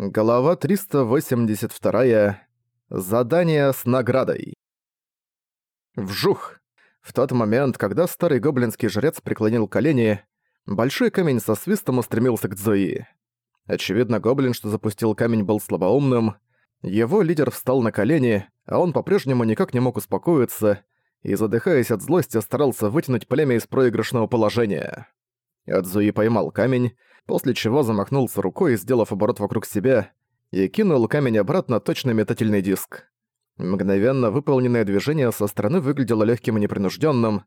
Голова 382. Задание с наградой. Вжух! В тот момент, когда старый гоблинский жрец преклонил колени, большой камень со свистом устремился к Зои. Очевидно, гоблин, что запустил камень, был слабоумным. Его лидер встал на колени, а он по-прежнему никак не мог успокоиться и, задыхаясь от злости, старался вытянуть племя из проигрышного положения. Адзуи поймал камень, после чего замахнулся рукой, сделав оборот вокруг себя, и кинул камень обратно точно метательный диск. Мгновенно выполненное движение со стороны выглядело легким и непринужденным.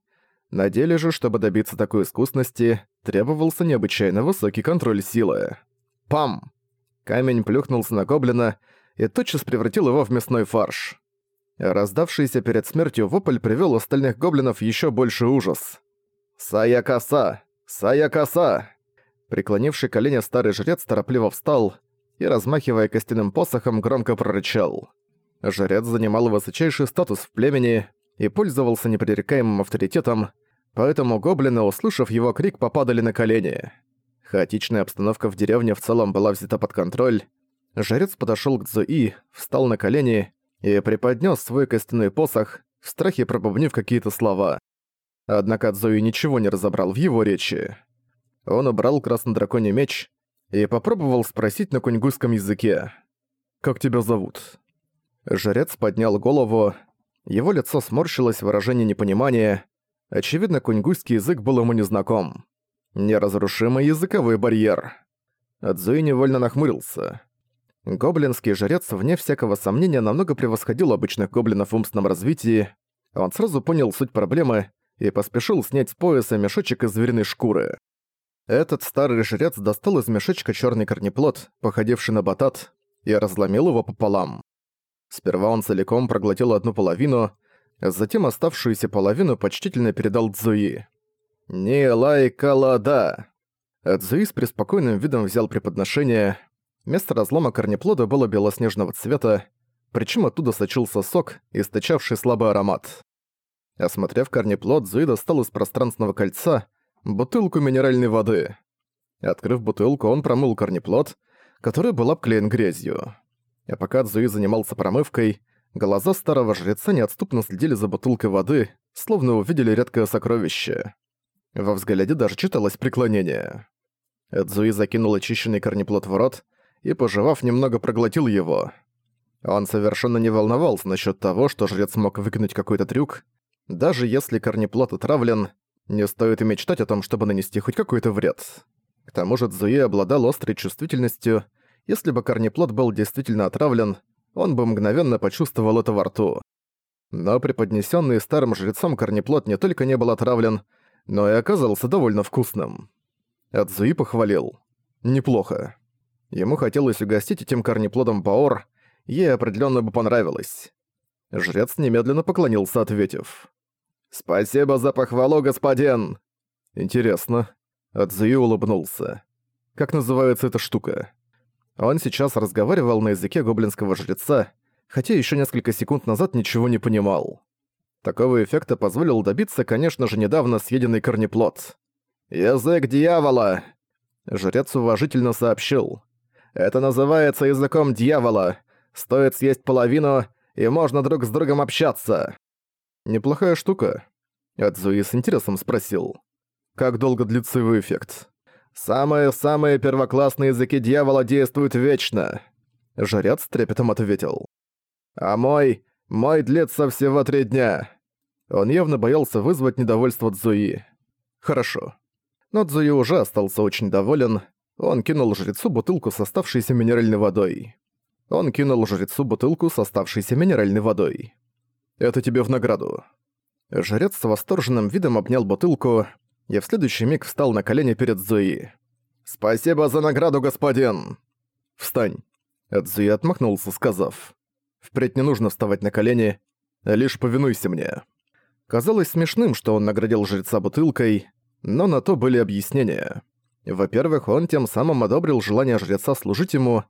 На деле же, чтобы добиться такой искусности, требовался необычайно высокий контроль силы. Пам! Камень плюхнулся на гоблина и тотчас превратил его в мясной фарш. Раздавшийся перед смертью вопль привел остальных гоблинов еще больший ужас. «Сая-коса! Сая-коса!» Преклонивший колени старый жрец торопливо встал и, размахивая костяным посохом, громко прорычал. Жрец занимал высочайший статус в племени и пользовался непререкаемым авторитетом, поэтому гоблины, услышав его крик, попадали на колени. Хаотичная обстановка в деревне в целом была взята под контроль. Жрец подошёл к Цзуи, встал на колени и преподнёс свой костяной посох, в страхе пробубнив какие-то слова. Однако Цзуи ничего не разобрал в его речи. Он убрал краснодраконий меч и попробовал спросить на куньгузском языке. «Как тебя зовут?» Жрец поднял голову. Его лицо сморщилось в выражении непонимания. Очевидно, куньгузский язык был ему незнаком. Неразрушимый языковой барьер. Адзуи невольно нахмурился. Гоблинский жрец, вне всякого сомнения, намного превосходил обычных гоблинов в умственном развитии. Он сразу понял суть проблемы и поспешил снять с пояса мешочек из звериной шкуры. Этот старый жрец достал из мешочка черный корнеплод, походивший на батат, и разломил его пополам. Сперва он целиком проглотил одну половину, затем оставшуюся половину почтительно передал Цзуи. «Не лай калада!» Цзуи с преспокойным видом взял преподношение. Место разлома корнеплода было белоснежного цвета, причем оттуда сочился сок, источавший слабый аромат. Осмотрев корнеплод, Зуи достал из пространственного кольца бутылку минеральной воды. Открыв бутылку, он промыл корнеплод, который был обклеен грязью. А пока Цзуи занимался промывкой, глаза старого жреца неотступно следили за бутылкой воды, словно увидели редкое сокровище. Во взгляде даже читалось преклонение. Цзуи закинул очищенный корнеплод в рот и, пожевав, немного проглотил его. Он совершенно не волновался насчет того, что жрец мог выкинуть какой-то трюк. Даже если корнеплод отравлен, не стоит и мечтать о том, чтобы нанести хоть какой-то вред. К тому же Цзуи обладал острой чувствительностью. Если бы корнеплод был действительно отравлен, он бы мгновенно почувствовал это во рту. Но преподнесенный старым жрецом корнеплод не только не был отравлен, но и оказался довольно вкусным. Адзуи похвалил. Неплохо. Ему хотелось угостить этим корнеплодом Баор, ей определенно бы понравилось. Жрец немедленно поклонился, ответив. «Спасибо за похвалу, господин!» «Интересно». Адзуи улыбнулся. «Как называется эта штука?» Он сейчас разговаривал на языке гоблинского жреца, хотя еще несколько секунд назад ничего не понимал. Такого эффекта позволил добиться, конечно же, недавно съеденный корнеплод. «Язык дьявола!» Жрец уважительно сообщил. «Это называется языком дьявола. Стоит съесть половину, и можно друг с другом общаться». «Неплохая штука», — Адзуи с интересом спросил. «Как долго длится его эффект?» «Самые-самые первоклассные языки дьявола действуют вечно», — жрец трепетом ответил. «А мой мой длится всего три дня». Он явно боялся вызвать недовольство Цзуи. «Хорошо». Но Цзуи уже остался очень доволен. Он кинул жрецу бутылку с оставшейся минеральной водой. Он кинул жрецу бутылку с оставшейся минеральной водой. «Это тебе в награду». Жрец с восторженным видом обнял бутылку и в следующий миг встал на колени перед Зуи. «Спасибо за награду, господин!» «Встань!» Цзуи отмахнулся, сказав. Впредь не нужно вставать на колени, лишь повинуйся мне». Казалось смешным, что он наградил жреца бутылкой, но на то были объяснения. Во-первых, он тем самым одобрил желание жреца служить ему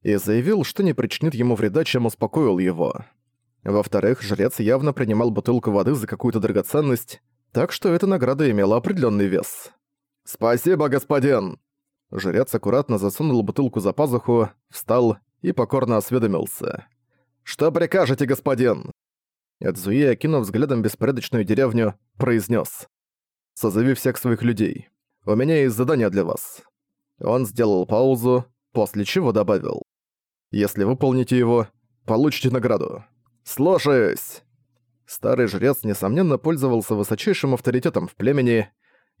и заявил, что не причинит ему вреда, чем успокоил его. Во-вторых, жрец явно принимал бутылку воды за какую-то драгоценность, так что эта награда имела определенный вес. «Спасибо, господин!» Жрец аккуратно засунул бутылку за пазуху, встал и покорно осведомился. «Что прикажете, господин?» Эдзуи, окинув взглядом беспорядочную деревню, произнес: «Созови всех своих людей. У меня есть задание для вас». Он сделал паузу, после чего добавил. «Если выполните его, получите награду». «Слушаюсь!» Старый жрец, несомненно, пользовался высочайшим авторитетом в племени.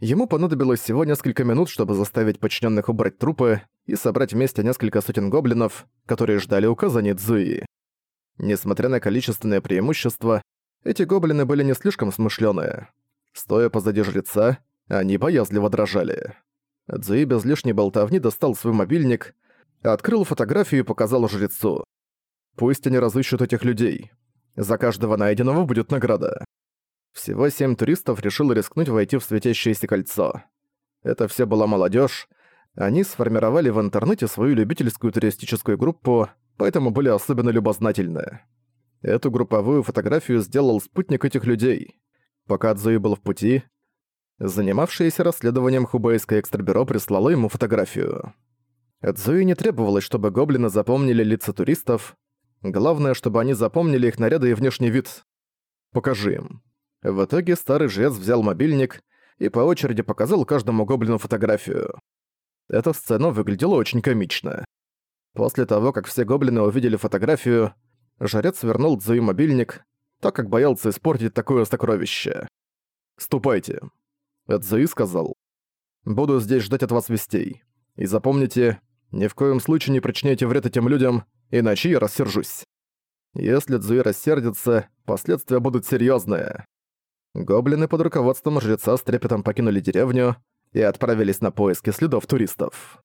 Ему понадобилось всего несколько минут, чтобы заставить подчиненных убрать трупы и собрать вместе несколько сотен гоблинов, которые ждали указаний Цзуи. Несмотря на количественное преимущество, эти гоблины были не слишком смышленые. Стоя позади жреца, они боязливо дрожали. Цзуи без лишней болтовни достал свой мобильник, открыл фотографию и показал жрецу. «Пусть они разыщут этих людей. За каждого найденного будет награда». Всего семь туристов решило рискнуть войти в светящееся кольцо. Это все была молодежь. Они сформировали в интернете свою любительскую туристическую группу, поэтому были особенно любознательны. Эту групповую фотографию сделал спутник этих людей. Пока Цзуи был в пути, занимавшееся расследованием хубейское экстрабюро прислало ему фотографию. Цзуи не требовалось, чтобы гоблины запомнили лица туристов. Главное, чтобы они запомнили их наряды и внешний вид. Покажи им. В итоге старый жрец взял мобильник и по очереди показал каждому гоблину фотографию. Эта сцена выглядела очень комично. После того, как все гоблины увидели фотографию, жрец вернул Цзуи мобильник, так как боялся испортить такое сокровище. «Ступайте», — Цзуи сказал. «Буду здесь ждать от вас вестей. И запомните, ни в коем случае не причиняйте вред этим людям, иначе я рассержусь. Если Цзуи рассердится, последствия будут серьезные. Гоблины под руководством жреца с трепетом покинули деревню и отправились на поиски следов туристов.